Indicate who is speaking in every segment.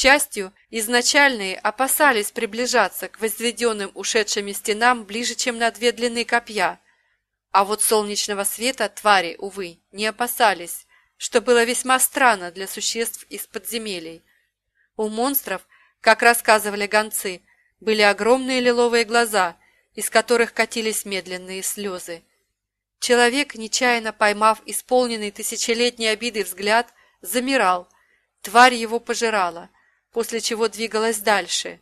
Speaker 1: счастью, изначальные опасались приближаться к возведенным ушедшими стенам ближе, чем на две длины копья. А вот солнечного света твари, увы, не опасались, что было весьма странно для существ из подземелий. У монстров, как рассказывали гонцы, были огромные лиловые глаза, из которых катились медленные слезы. Человек, нечаянно поймав исполненный тысячелетней обиды взгляд, замирал, тварь его пожирала, после чего двигалась дальше.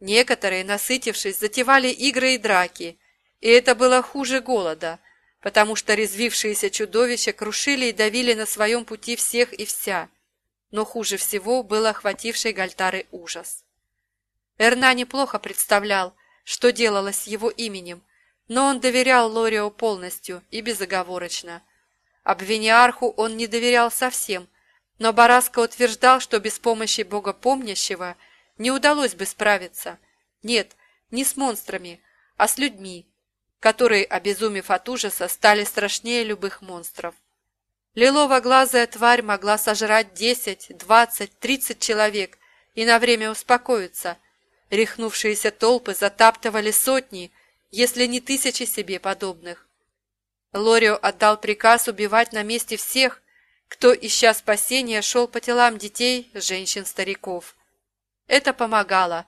Speaker 1: Некоторые, насытившись, затевали игры и драки, и это было хуже голода, потому что резвившиеся чудовища крушили и давили на своем пути всех и вся. Но хуже всего был охвативший Гальтары ужас. Эрна неплохо представлял, что делалось его именем, но он доверял Лорио полностью и безоговорочно. Обвиниарху он не доверял совсем, но Бараска утверждал, что без помощи богопомнящего не удалось бы справиться. Нет, не с монстрами, а с людьми, которые, обезумев от ужаса, стали страшнее любых монстров. Лилово-глазая тварь могла сожрать десять, двадцать, тридцать человек и на время успокоиться. Рехнувшиеся толпы затаптывали сотни, если не тысячи себе подобных. Лорио отдал приказ убивать на месте всех, кто, ища спасения, шел по телам детей, женщин, стариков. Это помогало.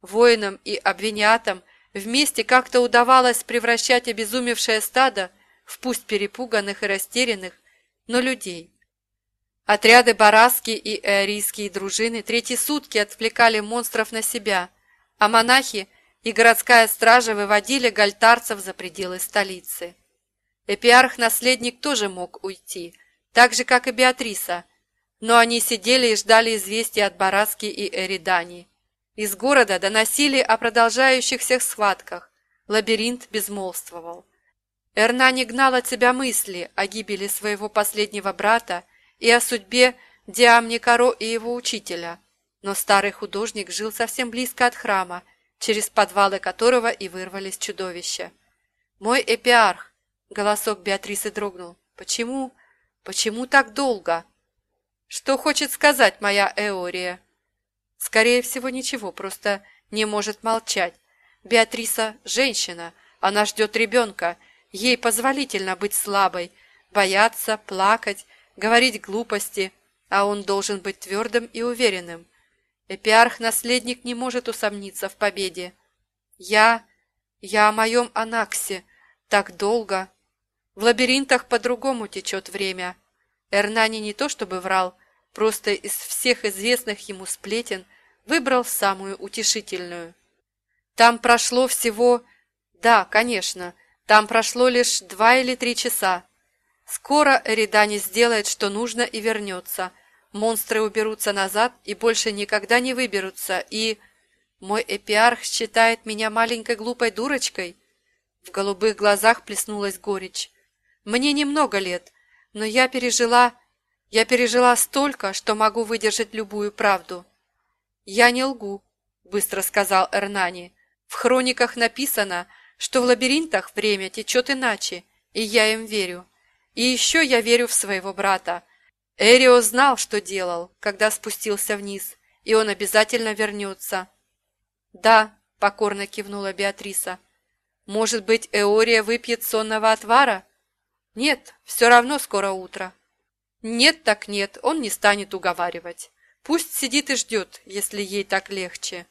Speaker 1: Воинам и обвинятам вместе как-то удавалось превращать обезумевшее стадо в пусть перепуганных и растерянных, но людей. Отряды Бараски и Эорийские дружины третьи сутки отвлекали монстров на себя, а монахи – и городская стража выводили гальтарцев за пределы столицы. Эпиарх-наследник тоже мог уйти, так же, как и Беатриса, но они сидели и ждали известия от Бараски и Эридани. Из города доносили о продолжающихся схватках, лабиринт безмолвствовал. Эрна не гнал от себя мысли о гибели своего последнего брата и о судьбе Диамни Каро и его учителя, но старый художник жил совсем близко от храма через подвалы которого и вырвались чудовища. «Мой эпиарх!» — голосок Беатрисы дрогнул. «Почему? Почему так долго?» «Что хочет сказать моя Эория?» «Скорее всего, ничего, просто не может молчать. Беатриса – женщина, она ждет ребенка, ей позволительно быть слабой, бояться, плакать, говорить глупости, а он должен быть твердым и уверенным. Эпиарх-наследник не может усомниться в победе. Я... я о моем Анаксе. Так долго. В лабиринтах по-другому течет время. Эрнани не то чтобы врал, просто из всех известных ему сплетен выбрал самую утешительную. Там прошло всего... Да, конечно, там прошло лишь два или три часа. Скоро Эридани сделает, что нужно, и вернется, Монстры уберутся назад и больше никогда не выберутся, и... Мой эпиарх считает меня маленькой глупой дурочкой? В голубых глазах плеснулась горечь. Мне немного лет, но я пережила... Я пережила столько, что могу выдержать любую правду. Я не лгу, быстро сказал Эрнани. В хрониках написано, что в лабиринтах время течет иначе, и я им верю. И еще я верю в своего брата. Эрио знал, что делал, когда спустился вниз, и он обязательно вернется. «Да», — покорно кивнула Беатриса. «Может быть, Эория выпьет сонного отвара?» «Нет, все равно скоро утро». «Нет так нет, он не станет уговаривать. Пусть сидит и ждет, если ей так легче».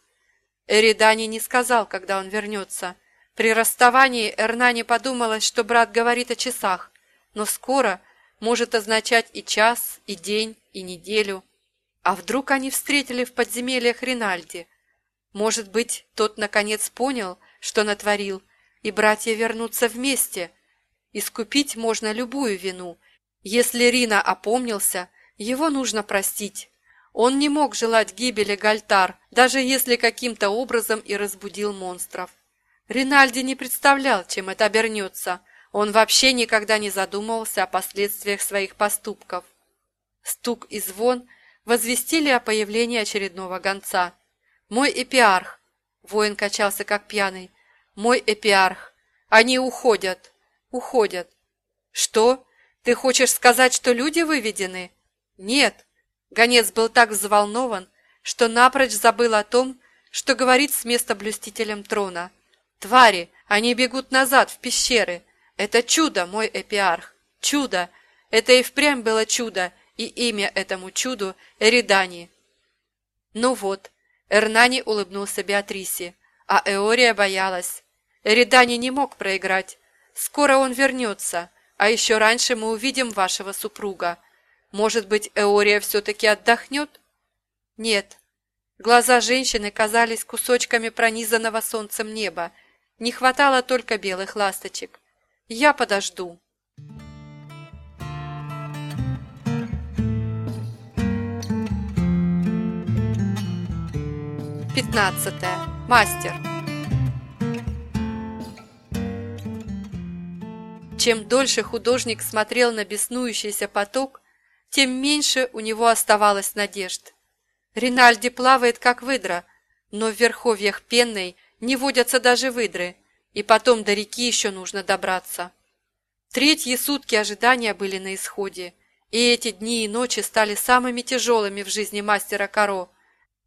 Speaker 1: Эридани не сказал, когда он вернется. При расставании Эрнане подумалось, что брат говорит о часах, но скоро может означать и час, и день, и неделю. А вдруг они встретили в подземельях Ринальди? Может быть, тот наконец понял, что натворил, и братья вернутся вместе. Искупить можно любую вину. Если Рина опомнился, его нужно простить. Он не мог желать гибели Гальтар, даже если каким-то образом и разбудил монстров. Ринальди не представлял, чем это обернется, он вообще никогда не задумывался о последствиях своих поступков. Стук и звон возвестили о появлении очередного гонца. «Мой эпиарх!» Воин качался как пьяный. «Мой эпиарх! Они уходят! Уходят!» «Что? Ты хочешь сказать, что люди выведены?» «Нет!» Гонец был так взволнован, что напрочь забыл о том, что говорит с места блюстителем трона. «Твари! Они бегут назад, в пещеры! Это чудо, мой эпиарх! Чудо! Это и впрямь было чудо, и имя этому чуду — Эридани!» Ну вот, Эрнани улыбнулся Беатрисе, а Эория боялась. Эридани не мог проиграть. Скоро он вернется, а еще раньше мы увидим вашего супруга. Может быть, Эория все-таки отдохнет? Нет. Глаза женщины казались кусочками пронизанного солнцем неба. Не хватало только белых ласточек. Я подожду. Пятнадцатое. Мастер. Чем дольше художник смотрел на беснующийся поток, тем меньше у него оставалось надежд. Ринальди плавает, как выдра, но в верховьях пенной не водятся даже выдры, и потом до реки еще нужно добраться. Третьи сутки ожидания были на исходе, и эти дни и ночи стали самыми тяжелыми в жизни мастера Каро.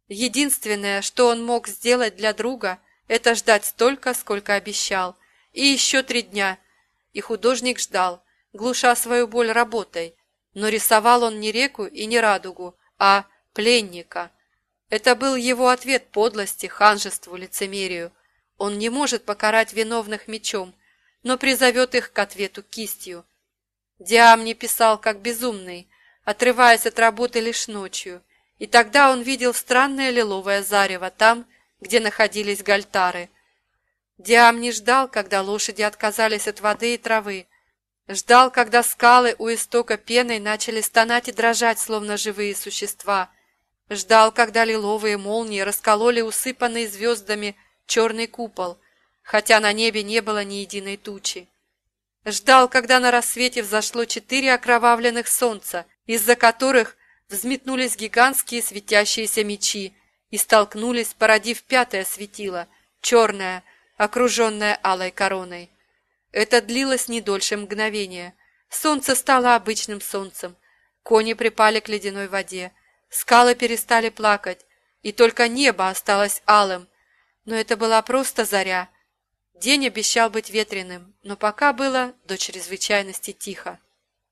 Speaker 1: Единственное, что он мог сделать для друга, это ждать столько, сколько обещал, и еще три дня. И художник ждал, глуша свою боль работой, но рисовал он не реку и не радугу, а пленника. Это был его ответ подлости, ханжеству, лицемерию. Он не может покарать виновных мечом, но призовет их к ответу кистью. Диам не писал, как безумный, отрываясь от работы лишь ночью, и тогда он видел странное лиловое зарево там, где находились гальтары. Диам не ждал, когда лошади отказались от воды и травы, Ждал, когда скалы у истока пеной начали стонать и дрожать, словно живые существа. Ждал, когда лиловые молнии раскололи усыпанный звездами черный купол, хотя на небе не было ни единой тучи. Ждал, когда на рассвете взошло четыре окровавленных солнца, из-за которых взметнулись гигантские светящиеся мечи и столкнулись, породив пятое светило, черное, окруженное алой короной. Это длилось не дольше мгновения. Солнце стало обычным солнцем. Кони припали к ледяной воде. Скалы перестали плакать, и только небо осталось алым. Но это была просто заря. День обещал быть ветреным, но пока было до чрезвычайности тихо.